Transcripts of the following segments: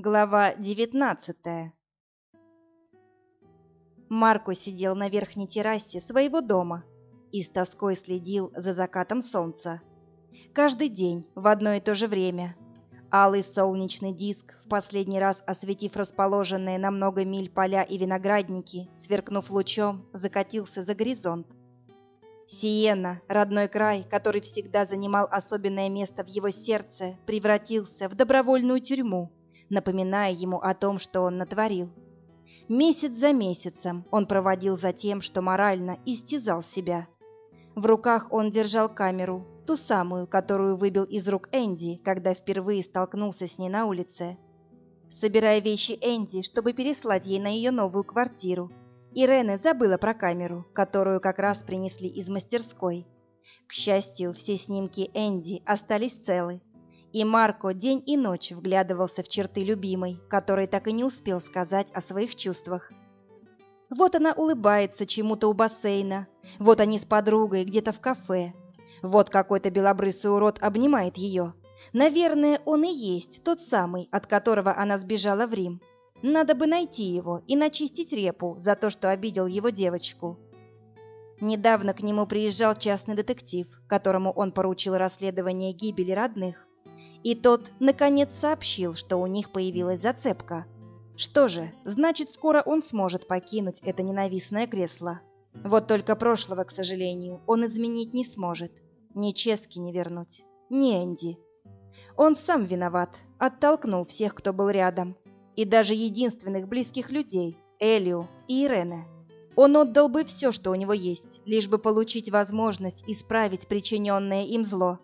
Глава девятнадцатая Марко сидел на верхней террасе своего дома и с тоской следил за закатом солнца. Каждый день в одно и то же время. Алый солнечный диск, в последний раз осветив расположенные на много миль поля и виноградники, сверкнув лучом, закатился за горизонт. Сиена, родной край, который всегда занимал особенное место в его сердце, превратился в добровольную тюрьму, напоминая ему о том, что он натворил. Месяц за месяцем он проводил за тем, что морально истязал себя. В руках он держал камеру, ту самую, которую выбил из рук Энди, когда впервые столкнулся с ней на улице. Собирая вещи Энди, чтобы переслать ей на ее новую квартиру, Ирена забыла про камеру, которую как раз принесли из мастерской. К счастью, все снимки Энди остались целы, и Марко день и ночь вглядывался в черты любимой, который так и не успел сказать о своих чувствах. Вот она улыбается чему-то у бассейна, вот они с подругой где-то в кафе, вот какой-то белобрысый урод обнимает ее. Наверное, он и есть тот самый, от которого она сбежала в Рим. Надо бы найти его и начистить репу за то, что обидел его девочку. Недавно к нему приезжал частный детектив, которому он поручил расследование гибели родных. И тот, наконец, сообщил, что у них появилась зацепка. Что же, значит, скоро он сможет покинуть это ненавистное кресло. Вот только прошлого, к сожалению, он изменить не сможет. Ни Чески не вернуть, ни Энди. Он сам виноват, оттолкнул всех, кто был рядом, и даже единственных близких людей, Элиу и Ирене. Он отдал бы все, что у него есть, лишь бы получить возможность исправить причиненное им зло.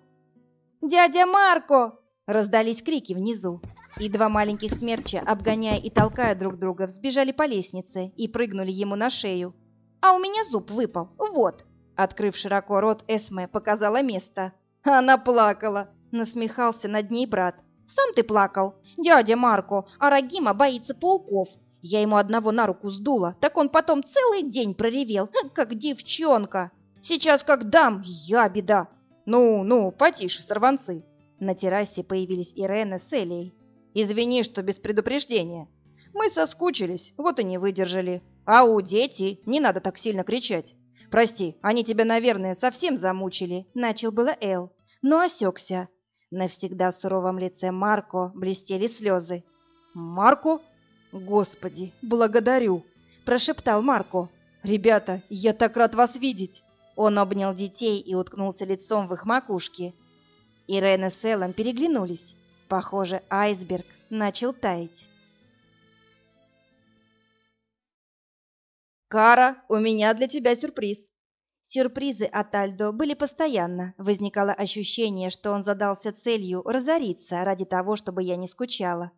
«Дядя Марко!» – раздались крики внизу, и два маленьких смерча, обгоняя и толкая друг друга, взбежали по лестнице и прыгнули ему на шею. «А у меня зуб выпал, вот!» Открыв широко рот, Эсме показала место. Она плакала, насмехался над ней брат. Сам ты плакал. Дядя Марко, а Рагима боится пауков. Я ему одного на руку сдула, так он потом целый день проревел, как девчонка. Сейчас как дам, я беда. Ну, ну, потише, сорванцы. На террасе появились Ирена с Элией. Извини, что без предупреждения. Мы соскучились, вот и не выдержали. А у дети не надо так сильно кричать. Прости, они тебя, наверное, совсем замучили. Начал было Эл, но осекся. На всегда суровом лице Марко блестели слезы. «Марко? Господи, благодарю!» – прошептал Марко. «Ребята, я так рад вас видеть!» Он обнял детей и уткнулся лицом в их макушки. Ирена с Эллом переглянулись. Похоже, айсберг начал таять. «Кара, у меня для тебя сюрприз!» Сюрпризы от Альдо были постоянно. Возникало ощущение, что он задался целью разориться ради того, чтобы я не скучала.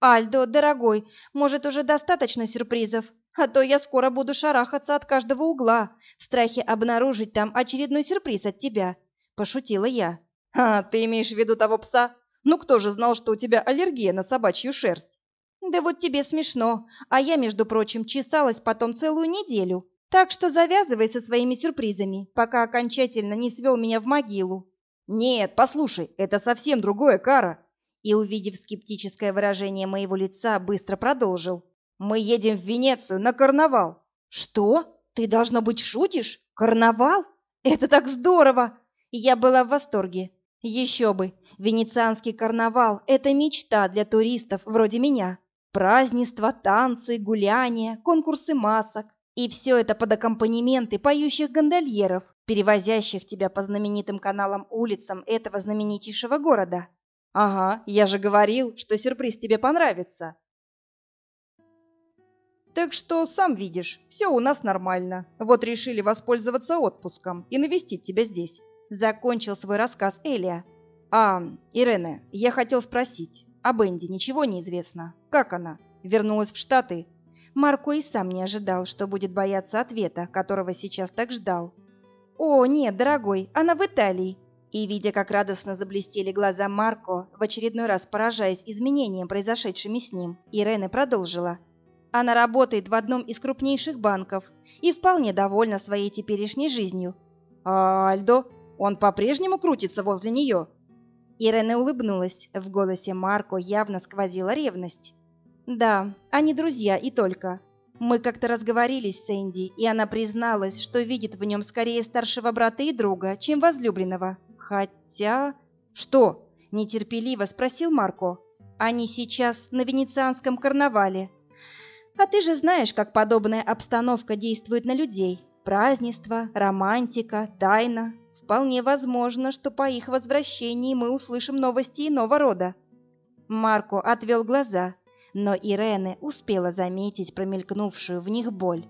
«Альдо, дорогой, может, уже достаточно сюрпризов? А то я скоро буду шарахаться от каждого угла, в страхе обнаружить там очередной сюрприз от тебя», – пошутила я. «А, ты имеешь в виду того пса? Ну кто же знал, что у тебя аллергия на собачью шерсть?» «Да вот тебе смешно, а я, между прочим, чесалась потом целую неделю, так что завязывай со своими сюрпризами, пока окончательно не свел меня в могилу. Нет, послушай, это совсем другое, Кара. И, увидев скептическое выражение моего лица, быстро продолжил. Мы едем в Венецию на карнавал. Что? Ты, должно быть, шутишь? Карнавал? Это так здорово! Я была в восторге. Еще бы, венецианский карнавал – это мечта для туристов вроде меня. Празднества, танцы, гуляния, конкурсы масок. И все это под аккомпанементы поющих гондольеров, перевозящих тебя по знаменитым каналам улицам этого знаменитейшего города. Ага, я же говорил, что сюрприз тебе понравится. Так что, сам видишь, все у нас нормально. Вот решили воспользоваться отпуском и навестить тебя здесь. Закончил свой рассказ Элия. А, Ирене, я хотел спросить, о Бенди ничего не известно? Как она? Вернулась в Штаты Марко и сам не ожидал, что будет бояться ответа, которого сейчас так ждал. «О, нет, дорогой, она в Италии!» И, видя, как радостно заблестели глаза Марко, в очередной раз поражаясь изменениям, произошедшими с ним, Ирена продолжила. «Она работает в одном из крупнейших банков и вполне довольна своей теперешней жизнью. А Альдо, он по-прежнему крутится возле нее?» Ирена улыбнулась, в голосе Марко явно сквозила ревность. «Да, они друзья и только. Мы как-то разговорились с Энди, и она призналась, что видит в нем скорее старшего брата и друга, чем возлюбленного. Хотя...» «Что?» – нетерпеливо спросил Марко. «Они сейчас на венецианском карнавале. А ты же знаешь, как подобная обстановка действует на людей. Празднество, романтика, тайна. Вполне возможно, что по их возвращении мы услышим новости иного рода». Марко отвел глаза, но Ирене успела заметить промелькнувшую в них боль.